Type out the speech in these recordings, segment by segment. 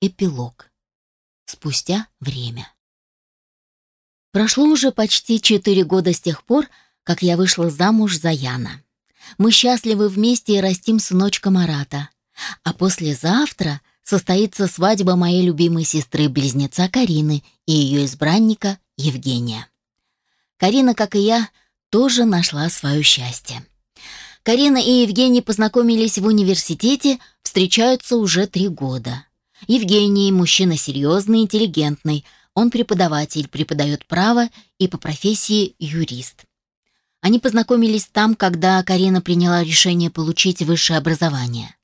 Эпилог. Спустя время. Прошло уже почти четыре года с тех пор, как я вышла замуж за Яна. Мы счастливы вместе и растим сыночка Марата. А послезавтра состоится свадьба моей любимой сестры-близнеца Карины и ее избранника Евгения. Карина, как и я, тоже нашла свое счастье. Карина и Евгений познакомились в университете, встречаются уже три года. Евгений – мужчина серьезный, интеллигентный. Он преподаватель, преподает право и по профессии юрист. Они познакомились там, когда Карина приняла решение получить высшее образование.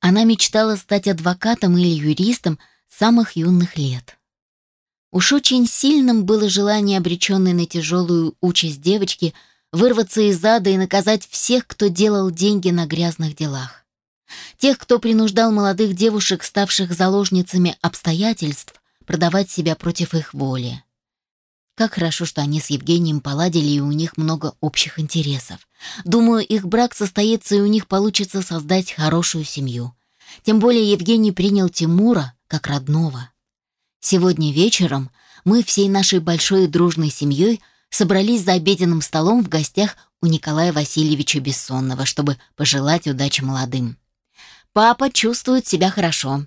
Она мечтала стать адвокатом или юристом с самых юных лет. Уж очень сильным было желание, обреченной на тяжелую участь девочки, вырваться из ада и наказать всех, кто делал деньги на грязных делах. Тех, кто принуждал молодых девушек, ставших заложницами обстоятельств, продавать себя против их воли. Как хорошо, что они с Евгением поладили, и у них много общих интересов. Думаю, их брак состоится, и у них получится создать хорошую семью. Тем более Евгений принял Тимура как родного. Сегодня вечером мы всей нашей большой дружной семьей собрались за обеденным столом в гостях у Николая Васильевича Бессонного, чтобы пожелать удачи молодым. Папа чувствует себя хорошо.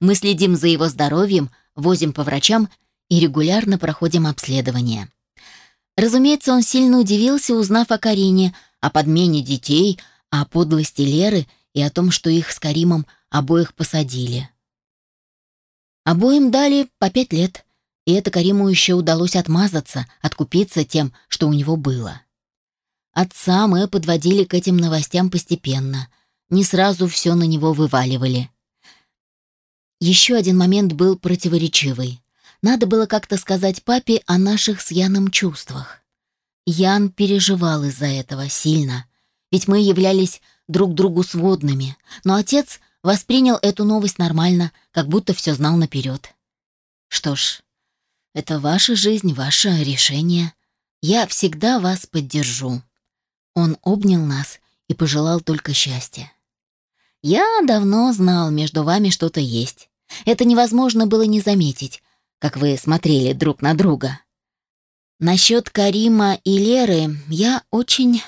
Мы следим за его здоровьем, возим по врачам и регулярно проходим обследование. Разумеется, он сильно удивился, узнав о Карине, о подмене детей, о подлости Леры и о том, что их с Каримом обоих посадили. Обоим дали по пять лет, и это Кариму еще удалось отмазаться, откупиться тем, что у него было. Отца мы подводили к этим новостям постепенно, не сразу все на него вываливали. Еще один момент был противоречивый. Надо было как-то сказать папе о наших с Яном чувствах. Ян переживал из-за этого сильно, ведь мы являлись друг другу сводными, но отец воспринял эту новость нормально, как будто все знал наперед. Что ж, это ваша жизнь, ваше решение. Я всегда вас поддержу. Он обнял нас и пожелал только счастья. Я давно знал, между вами что-то есть. Это невозможно было не заметить, как вы смотрели друг на друга. Насчет Карима и Леры я очень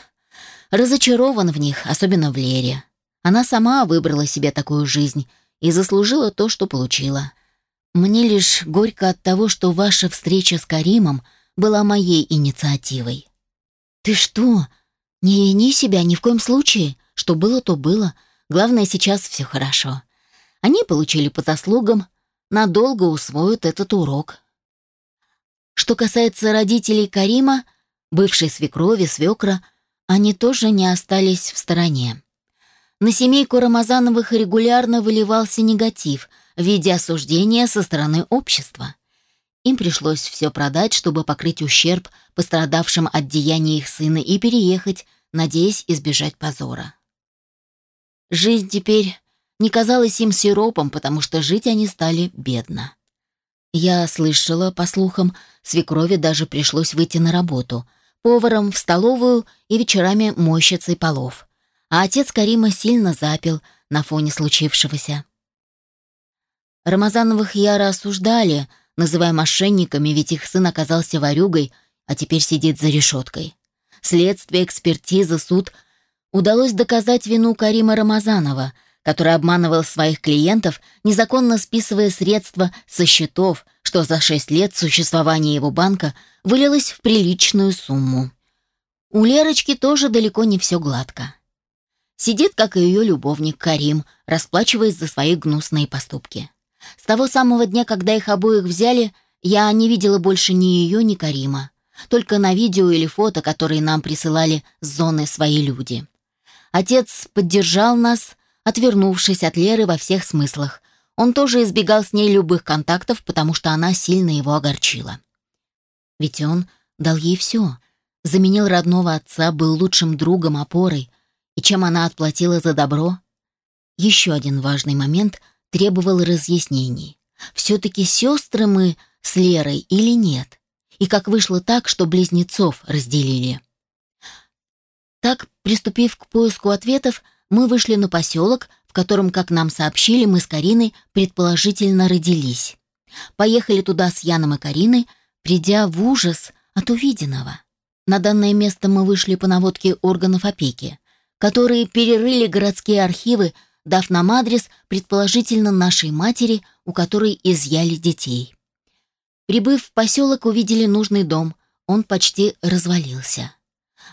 разочарован в них, особенно в Лере. Она сама выбрала себе такую жизнь и заслужила то, что получила. Мне лишь горько от того, что ваша встреча с Каримом была моей инициативой. Ты что? Не вини себя ни в коем случае. Что было, то было. Главное, сейчас все хорошо. Они получили по заслугам, надолго усвоят этот урок. Что касается родителей Карима, бывшей свекрови, свекра, они тоже не остались в стороне. На семейку Рамазановых регулярно выливался негатив в виде осуждения со стороны общества. Им пришлось все продать, чтобы покрыть ущерб пострадавшим от деяний их сына и переехать, надеясь избежать позора. Жизнь теперь не казалась им сиропом, потому что жить они стали бедно. Я слышала, по слухам, свекрови даже пришлось выйти на работу, поваром в столовую и вечерами мойщицей полов. А отец Карима сильно запил на фоне случившегося. Рамазановых яро осуждали, называя мошенниками, ведь их сын оказался ворюгой, а теперь сидит за решеткой. Следствие, экспертиза, суд удалось доказать вину Карима Рамазанова — который обманывал своих клиентов, незаконно списывая средства со счетов, что за шесть лет существования его банка вылилось в приличную сумму. У Лерочки тоже далеко не все гладко. Сидит, как и ее любовник Карим, расплачиваясь за свои гнусные поступки. С того самого дня, когда их обоих взяли, я не видела больше ни ее, ни Карима. Только на видео или фото, которые нам присылали с зоны свои люди. Отец поддержал нас, отвернувшись от Леры во всех смыслах. Он тоже избегал с ней любых контактов, потому что она сильно его огорчила. Ведь он дал ей все. Заменил родного отца, был лучшим другом, опорой. И чем она отплатила за добро? Еще один важный момент требовал разъяснений. Все-таки сестры мы с Лерой или нет? И как вышло так, что близнецов разделили? Так, приступив к поиску ответов, мы вышли на поселок, в котором, как нам сообщили, мы с Кариной предположительно родились. Поехали туда с Яном и Кариной, придя в ужас от увиденного. На данное место мы вышли по наводке органов опеки, которые перерыли городские архивы, дав нам адрес, предположительно, нашей матери, у которой изъяли детей. Прибыв в поселок, увидели нужный дом. Он почти развалился.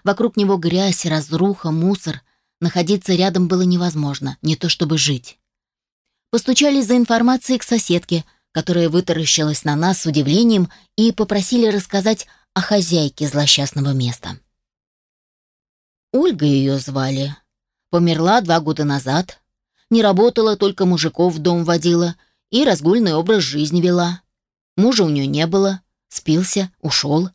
Вокруг него грязь, разруха, мусор. Находиться рядом было невозможно, не то чтобы жить. Постучали за информацией к соседке, которая вытаращилась на нас с удивлением и попросили рассказать о хозяйке злосчастного места. Ольга ее звали. Померла два года назад. Не работала, только мужиков в дом водила и разгульный образ жизни вела. Мужа у нее не было, спился, ушел.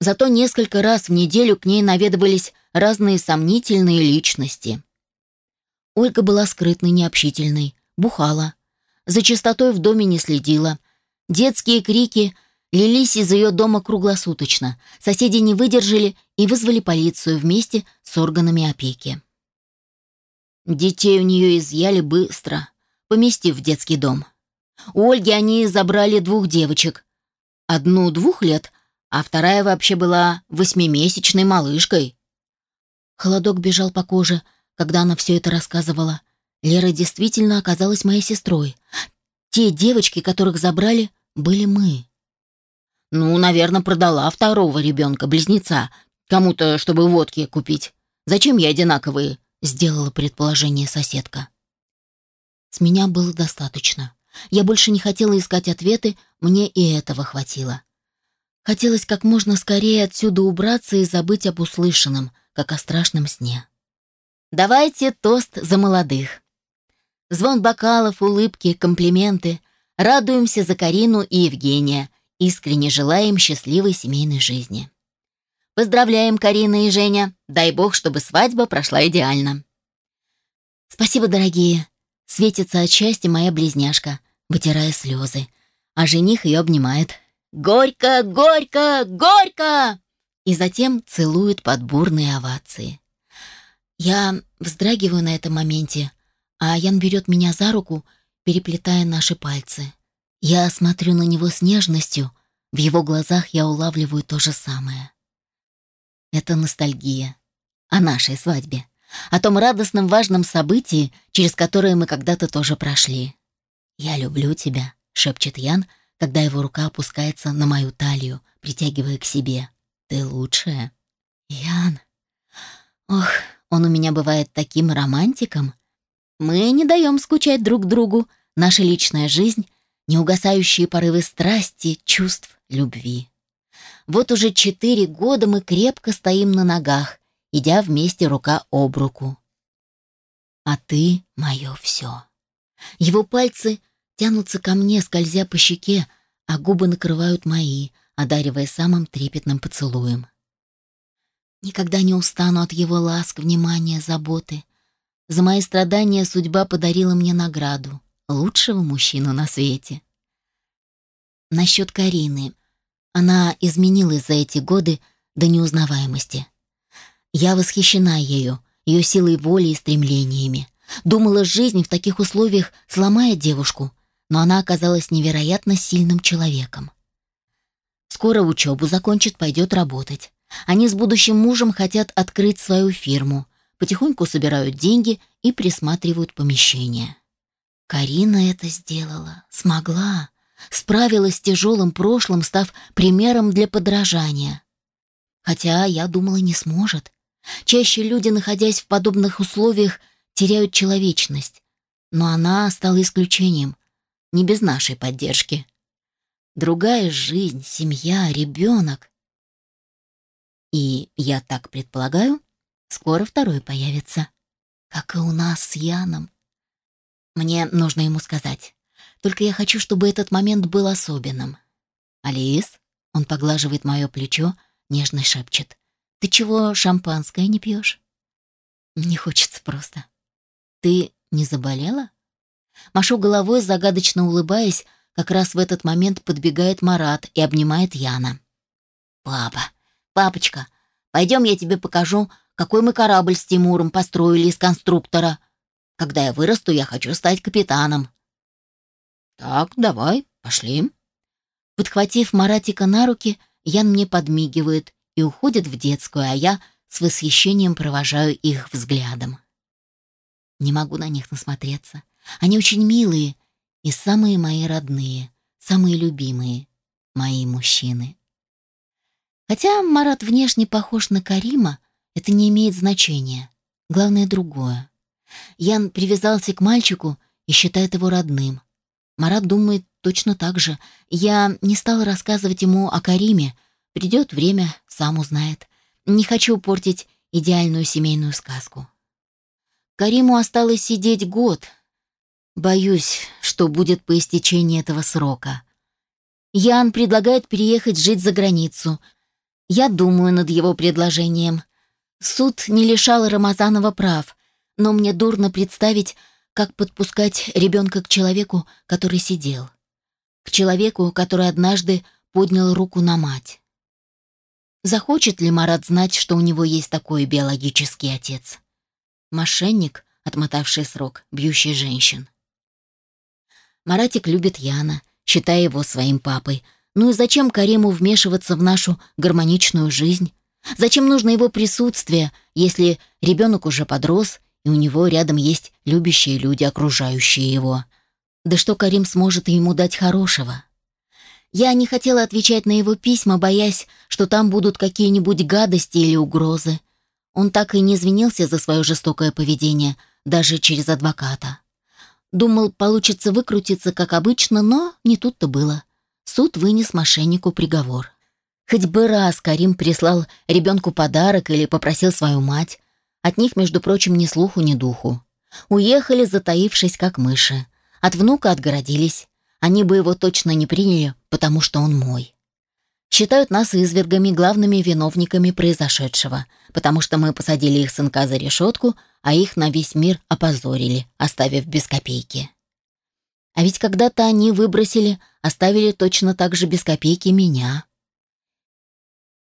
Зато несколько раз в неделю к ней наведывались разные сомнительные личности. Ольга была скрытной, необщительной, бухала. За чистотой в доме не следила. Детские крики лились из ее дома круглосуточно. Соседи не выдержали и вызвали полицию вместе с органами опеки. Детей у нее изъяли быстро, поместив в детский дом. У Ольги они забрали двух девочек. Одну двух лет, а вторая вообще была восьмимесячной малышкой. Холодок бежал по коже, когда она все это рассказывала. Лера действительно оказалась моей сестрой. Те девочки, которых забрали, были мы. Ну, наверное, продала второго ребенка, близнеца, кому-то, чтобы водки купить. Зачем я одинаковые? Сделала предположение соседка. С меня было достаточно. Я больше не хотела искать ответы, мне и этого хватило. Хотелось как можно скорее отсюда убраться и забыть об услышанном, как о страшном сне. Давайте тост за молодых. Звон бокалов, улыбки, комплименты. Радуемся за Карину и Евгения. Искренне желаем счастливой семейной жизни. Поздравляем, Карина и Женя. Дай бог, чтобы свадьба прошла идеально. Спасибо, дорогие. Светится от счастья моя близняшка, вытирая слезы. А жених ее обнимает. «Горько, горько, горько!» И затем целует под бурные овации. Я вздрагиваю на этом моменте, а Ян берет меня за руку, переплетая наши пальцы. Я смотрю на него с нежностью, в его глазах я улавливаю то же самое. Это ностальгия о нашей свадьбе о том радостном важном событии, через которое мы когда-то тоже прошли. «Я люблю тебя», — шепчет Ян, когда его рука опускается на мою талию, притягивая к себе. «Ты лучшая». «Ян...» Ох, он у меня бывает таким романтиком. Мы не даем скучать друг другу. Наша личная жизнь — неугасающие порывы страсти, чувств, любви. Вот уже четыре года мы крепко стоим на ногах, идя вместе рука об руку. «А ты — мое все». Его пальцы тянутся ко мне, скользя по щеке, а губы накрывают мои, одаривая самым трепетным поцелуем. Никогда не устану от его ласк, внимания, заботы. За мои страдания судьба подарила мне награду — лучшего мужчину на свете. Насчет Карины. Она изменилась за эти годы до неузнаваемости. Я восхищена ею, ее силой воли и стремлениями. Думала, жизнь в таких условиях сломает девушку, но она оказалась невероятно сильным человеком. Скоро учебу закончит, пойдет работать. Они с будущим мужем хотят открыть свою фирму, потихоньку собирают деньги и присматривают помещение. Карина это сделала, смогла, справилась с тяжелым прошлым, став примером для подражания. Хотя я думала, не сможет. Чаще люди, находясь в подобных условиях, теряют человечность. Но она стала исключением, не без нашей поддержки. Другая жизнь, семья, ребенок. И, я так предполагаю, скоро второй появится. Как и у нас с Яном. Мне нужно ему сказать. Только я хочу, чтобы этот момент был особенным. «Алис?» — он поглаживает мое плечо, нежно шепчет. Ты чего шампанское не пьешь? Не хочется просто. Ты не заболела? Машу головой, загадочно улыбаясь, как раз в этот момент подбегает Марат и обнимает Яна. «Папа, папочка, пойдем я тебе покажу, какой мы корабль с Тимуром построили из конструктора». Когда я вырасту, я хочу стать капитаном». «Так, давай, пошли». Подхватив Маратика на руки, Ян мне подмигивает и уходит в детскую, а я с восхищением провожаю их взглядом. Не могу на них насмотреться. Они очень милые и самые мои родные, самые любимые мои мужчины. Хотя Марат внешне похож на Карима, это не имеет значения. Главное другое. Ян привязался к мальчику и считает его родным. Марат думает точно так же. Я не стала рассказывать ему о Кариме. Придет время, сам узнает. Не хочу портить идеальную семейную сказку. Кариму осталось сидеть год. Боюсь, что будет по истечении этого срока. Ян предлагает переехать жить за границу. Я думаю над его предложением. Суд не лишал Рамазанова прав, но мне дурно представить, как подпускать ребенка к человеку, который сидел. К человеку, который однажды поднял руку на мать. Захочет ли Марат знать, что у него есть такой биологический отец? Мошенник, отмотавший срок, бьющий женщин. Маратик любит Яна, считая его своим папой. Ну и зачем Кариму вмешиваться в нашу гармоничную жизнь? Зачем нужно его присутствие, если ребенок уже подрос, и у него рядом есть любящие люди, окружающие его? Да что Карим сможет ему дать хорошего? Я не хотела отвечать на его письма, боясь, что там будут какие-нибудь гадости или угрозы. Он так и не извинился за свое жестокое поведение, даже через адвоката. Думал, получится выкрутиться, как обычно, но не тут-то было. Суд вынес мошеннику приговор. Хоть бы раз Карим прислал ребенку подарок или попросил свою мать. От них, между прочим, ни слуху, ни духу. Уехали, затаившись, как мыши. От внука отгородились. Они бы его точно не приняли, потому что он мой считают нас извергами главными виновниками произошедшего, потому что мы посадили их сынка за решетку, а их на весь мир опозорили, оставив без копейки. А ведь когда-то они выбросили, оставили точно так же без копейки меня.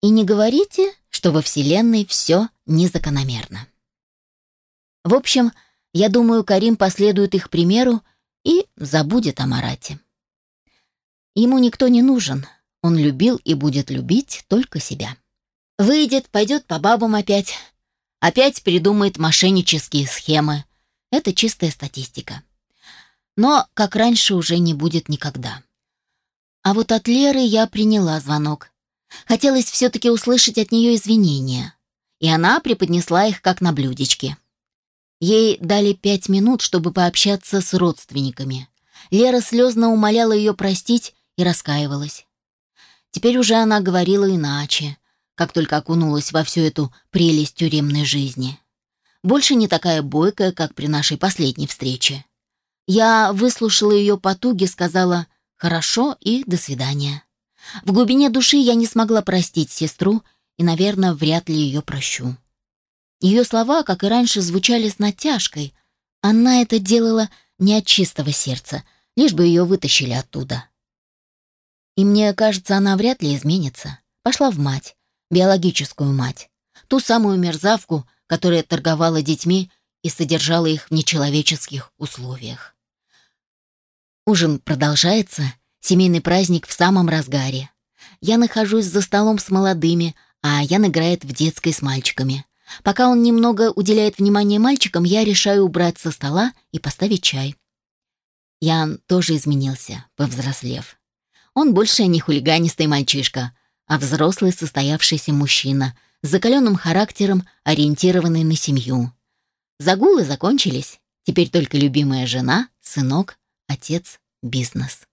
И не говорите, что во Вселенной все незакономерно. В общем, я думаю, Карим последует их примеру и забудет о Марате. Ему никто не нужен, он любил и будет любить только себя. Выйдет, пойдет по бабам опять. Опять придумает мошеннические схемы. Это чистая статистика. Но, как раньше, уже не будет никогда. А вот от Леры я приняла звонок. Хотелось все-таки услышать от нее извинения. И она преподнесла их как на блюдечке. Ей дали пять минут, чтобы пообщаться с родственниками. Лера слезно умоляла ее простить и раскаивалась. Теперь уже она говорила иначе, как только окунулась во всю эту прелесть тюремной жизни. Больше не такая бойкая, как при нашей последней встрече. Я выслушала ее потуги, сказала «хорошо» и «до свидания». В глубине души я не смогла простить сестру и, наверное, вряд ли ее прощу. Ее слова, как и раньше, звучали с натяжкой. Она это делала не от чистого сердца, лишь бы ее вытащили оттуда. И мне кажется, она вряд ли изменится. Пошла в мать, биологическую мать. Ту самую мерзавку, которая торговала детьми и содержала их в нечеловеческих условиях. Ужин продолжается, семейный праздник в самом разгаре. Я нахожусь за столом с молодыми, а Ян играет в детской с мальчиками. Пока он немного уделяет внимание мальчикам, я решаю убрать со стола и поставить чай. Ян тоже изменился, повзрослев. Он больше не хулиганистый мальчишка, а взрослый состоявшийся мужчина с закаленным характером, ориентированный на семью. Загулы закончились. Теперь только любимая жена, сынок, отец, бизнес.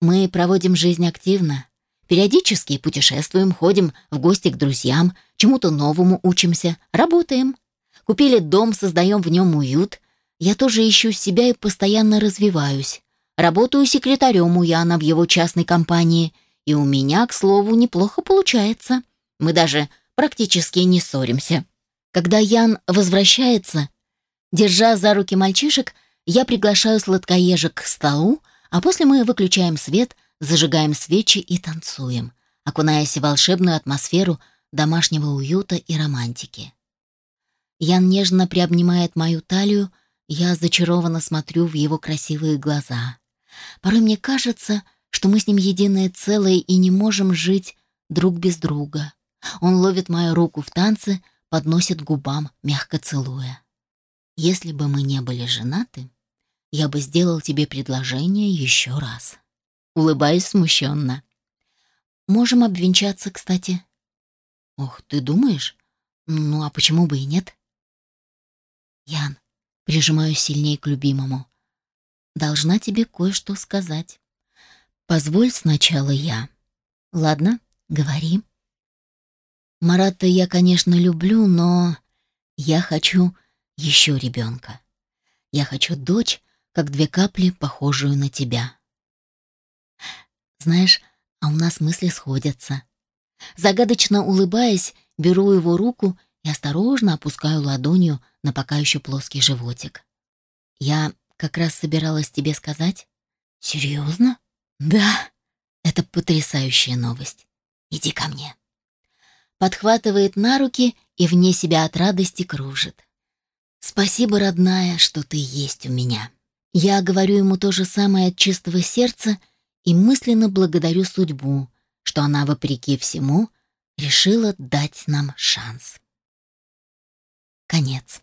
Мы проводим жизнь активно. Периодически путешествуем, ходим в гости к друзьям, чему-то новому учимся, работаем. Купили дом, создаем в нем уют. Я тоже ищу себя и постоянно развиваюсь. Работаю секретарем у Яна в его частной компании, и у меня, к слову, неплохо получается. Мы даже практически не ссоримся. Когда Ян возвращается, держа за руки мальчишек, я приглашаю сладкоежек к столу, а после мы выключаем свет, зажигаем свечи и танцуем, окунаясь в волшебную атмосферу домашнего уюта и романтики. Ян нежно приобнимает мою талию, я зачарованно смотрю в его красивые глаза. Порой мне кажется, что мы с ним единое целое и не можем жить друг без друга. Он ловит мою руку в танце, подносит губам, мягко целуя. Если бы мы не были женаты, я бы сделал тебе предложение еще раз. Улыбаюсь смущенно. Можем обвенчаться, кстати. Ох, ты думаешь? Ну, а почему бы и нет? Ян, прижимаюсь сильнее к любимому. Должна тебе кое-что сказать. Позволь сначала я. Ладно, говори. Марата я, конечно, люблю, но я хочу еще ребенка. Я хочу дочь, как две капли, похожую на тебя. Знаешь, а у нас мысли сходятся. Загадочно улыбаясь, беру его руку и осторожно опускаю ладонью на пока еще плоский животик. Я как раз собиралась тебе сказать. Серьезно? Да. Это потрясающая новость. Иди ко мне. Подхватывает на руки и вне себя от радости кружит. Спасибо, родная, что ты есть у меня. Я говорю ему то же самое от чистого сердца и мысленно благодарю судьбу, что она, вопреки всему, решила дать нам шанс. Конец.